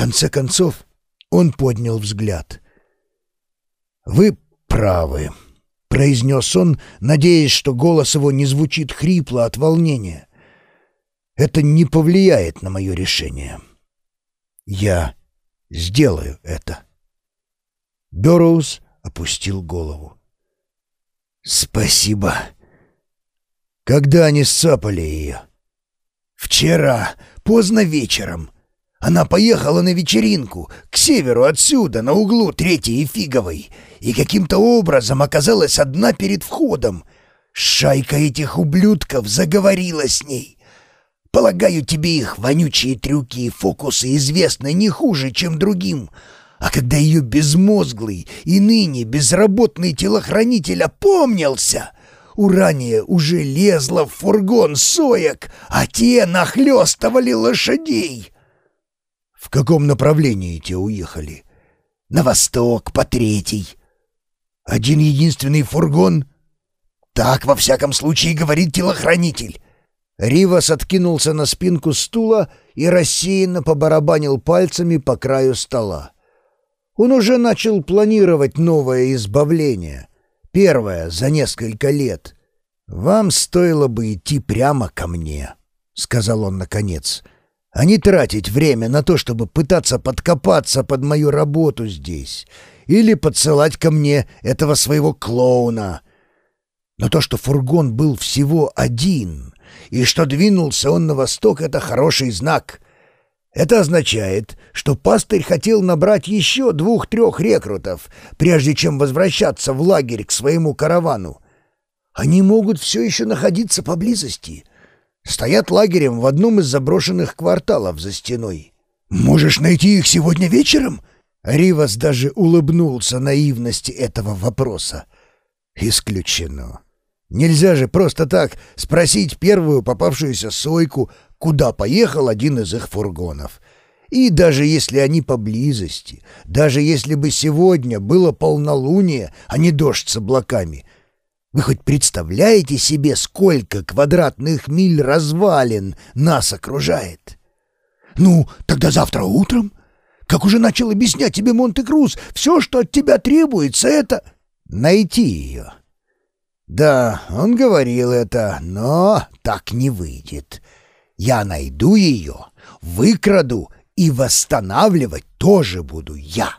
конце концов он поднял взгляд. «Вы правы», — произнес он, надеясь, что голос его не звучит хрипло от волнения. «Это не повлияет на мое решение. Я сделаю это». Берроуз опустил голову. «Спасибо». «Когда они сцапали ее?» «Вчера, поздно вечером. Она поехала на вечеринку, к северу отсюда, на углу Третьей и Фиговой, и каким-то образом оказалась одна перед входом. Шайка этих ублюдков заговорила с ней. Полагаю, тебе их вонючие трюки и фокусы известны не хуже, чем другим. А когда ее безмозглый и ныне безработный телохранитель опомнился, Урания уже лезла в фургон соек, а те нахлестывали лошадей. «В каком направлении те уехали?» «На восток, по третий». «Один единственный фургон?» «Так, во всяком случае, говорит телохранитель». Ривас откинулся на спинку стула и рассеянно побарабанил пальцами по краю стола. Он уже начал планировать новое избавление. Первое за несколько лет. «Вам стоило бы идти прямо ко мне», — сказал он наконец а не тратить время на то, чтобы пытаться подкопаться под мою работу здесь или подсылать ко мне этого своего клоуна. Но то, что фургон был всего один, и что двинулся он на восток, — это хороший знак. Это означает, что пастырь хотел набрать еще двух-трех рекрутов, прежде чем возвращаться в лагерь к своему каравану. Они могут все еще находиться поблизости — Стоят лагерем в одном из заброшенных кварталов за стеной. Можешь найти их сегодня вечером?» Ривас даже улыбнулся наивности этого вопроса. «Исключено. Нельзя же просто так спросить первую попавшуюся сойку, куда поехал один из их фургонов. И даже если они поблизости, даже если бы сегодня было полнолуние, а не дождь с облаками — вы хоть представляете себе, сколько квадратных миль развалин нас окружает? Ну, тогда завтра утром? Как уже начал объяснять тебе Монте-Круз, все, что от тебя требуется, это... Найти ее. Да, он говорил это, но так не выйдет. Я найду ее, выкраду и восстанавливать тоже буду я.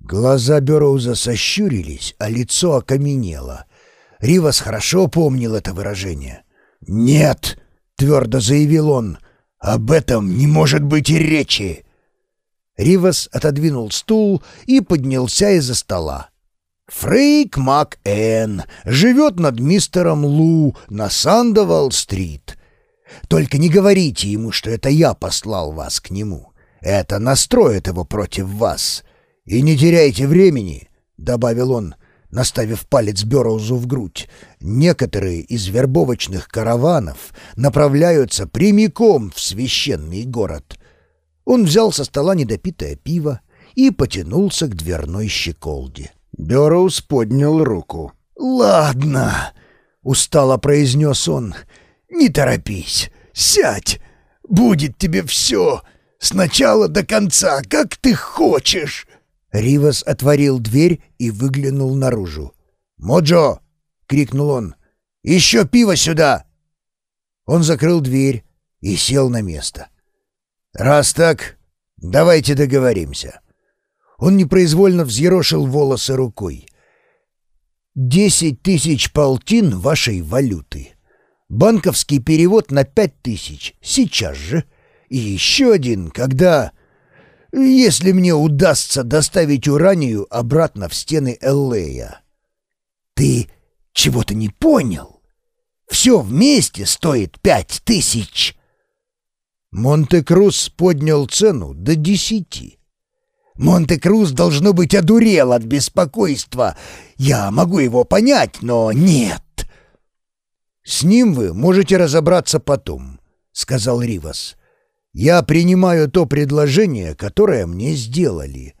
Глаза Бероуза сощурились, а лицо окаменело — Ривас хорошо помнил это выражение. «Нет!» — твердо заявил он. «Об этом не может быть и речи!» Ривас отодвинул стул и поднялся из-за стола. «Фрейк МакЭн живет над мистером Лу на Сандовал-стрит. Только не говорите ему, что это я послал вас к нему. Это настроит его против вас. И не теряйте времени», — добавил он, наставив палец Берроузу в грудь, некоторые из вербовочных караванов направляются прямиком в священный город. Он взял со стола недопитое пиво и потянулся к дверной щеколде. Берроуз поднял руку. «Ладно», — устало произнес он, — «не торопись, сядь, будет тебе все, сначала до конца, как ты хочешь». Ривас отворил дверь и выглянул наружу. «Моджо!» — крикнул он. «Еще пиво сюда!» Он закрыл дверь и сел на место. «Раз так, давайте договоримся». Он непроизвольно взъерошил волосы рукой. «Десять тысяч полтин вашей валюты. Банковский перевод на пять тысяч. Сейчас же. И еще один, когда...» если мне удастся доставить Уранию обратно в стены Эллея. Ты чего-то не понял? Все вместе стоит пять тысяч. Монте-Круз поднял цену до десяти. Монте-Круз, должно быть, одурел от беспокойства. Я могу его понять, но нет. «С ним вы можете разобраться потом», — сказал Ривас. Я принимаю то предложение, которое мне сделали».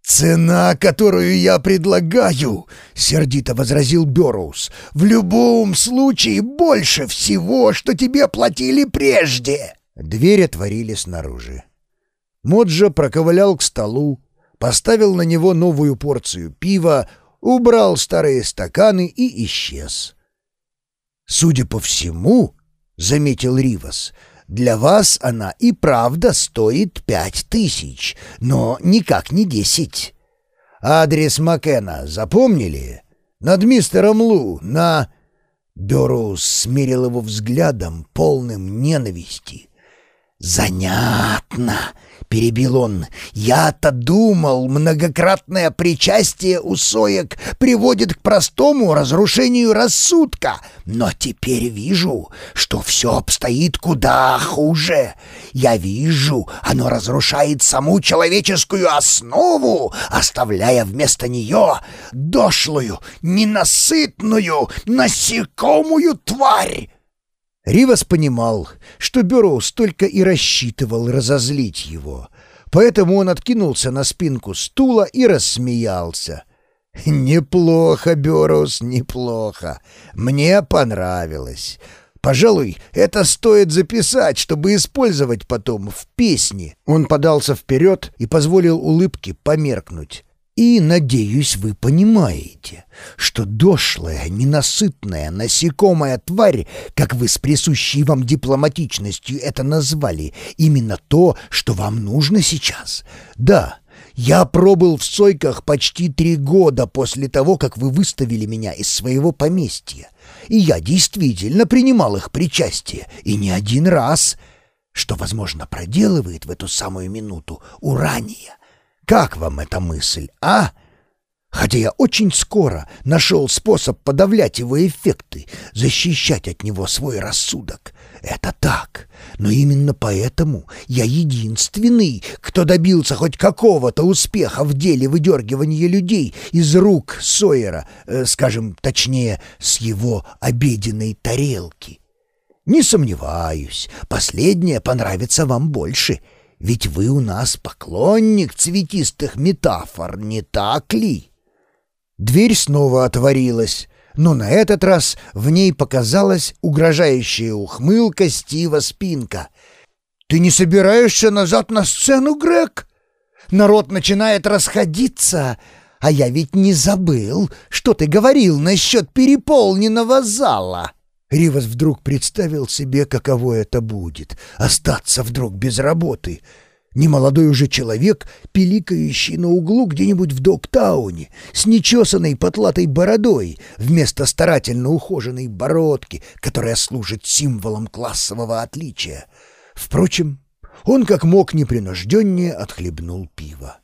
«Цена, которую я предлагаю», — сердито возразил Берроуз, — «в любом случае больше всего, что тебе платили прежде». Дверь отворили снаружи. Моджа проковылял к столу, поставил на него новую порцию пива, убрал старые стаканы и исчез. «Судя по всему, — заметил Ривас, — для вас она и правда стоит пять тысяч, но никак не десять. Адрес Маккена запомнили? Над мистером Лу, на...» Берус смирил его взглядом, полным ненависти. «Занятно!» — перебил он. «Я-то думал, многократное причастие у соек приводит к простому разрушению рассудка, но теперь вижу, что все обстоит куда хуже. Я вижу, оно разрушает саму человеческую основу, оставляя вместо нее дошлую, ненасытную, насекомую тварь». Ривас понимал, что Бюроус только и рассчитывал разозлить его, поэтому он откинулся на спинку стула и рассмеялся. «Неплохо, Бюроус, неплохо. Мне понравилось. Пожалуй, это стоит записать, чтобы использовать потом в песне». Он подался вперед и позволил улыбке померкнуть. И, надеюсь, вы понимаете, что дошлая, ненасытная, насекомая тварь, как вы с присущей вам дипломатичностью это назвали, именно то, что вам нужно сейчас. Да, я пробыл в сойках почти три года после того, как вы выставили меня из своего поместья, и я действительно принимал их причастие, и не один раз, что, возможно, проделывает в эту самую минуту урания. Как вам эта мысль, а? Хотя я очень скоро нашел способ подавлять его эффекты, защищать от него свой рассудок. Это так. Но именно поэтому я единственный, кто добился хоть какого-то успеха в деле выдергивания людей из рук Сойера, э, скажем, точнее, с его обеденной тарелки. Не сомневаюсь, последнее понравится вам больше — ведь вы у нас поклонник цветистых метафор, не так ли?» Дверь снова отворилась, но на этот раз в ней показалась угрожающая ухмылка Стива Спинка. «Ты не собираешься назад на сцену, Грег? Народ начинает расходиться, а я ведь не забыл, что ты говорил насчет переполненного зала». Ривас вдруг представил себе, каково это будет — остаться вдруг без работы. Немолодой уже человек, пиликающий на углу где-нибудь в Доктауне, с нечесанной потлатой бородой, вместо старательно ухоженной бородки, которая служит символом классового отличия. Впрочем, он как мог непринужденнее отхлебнул пиво.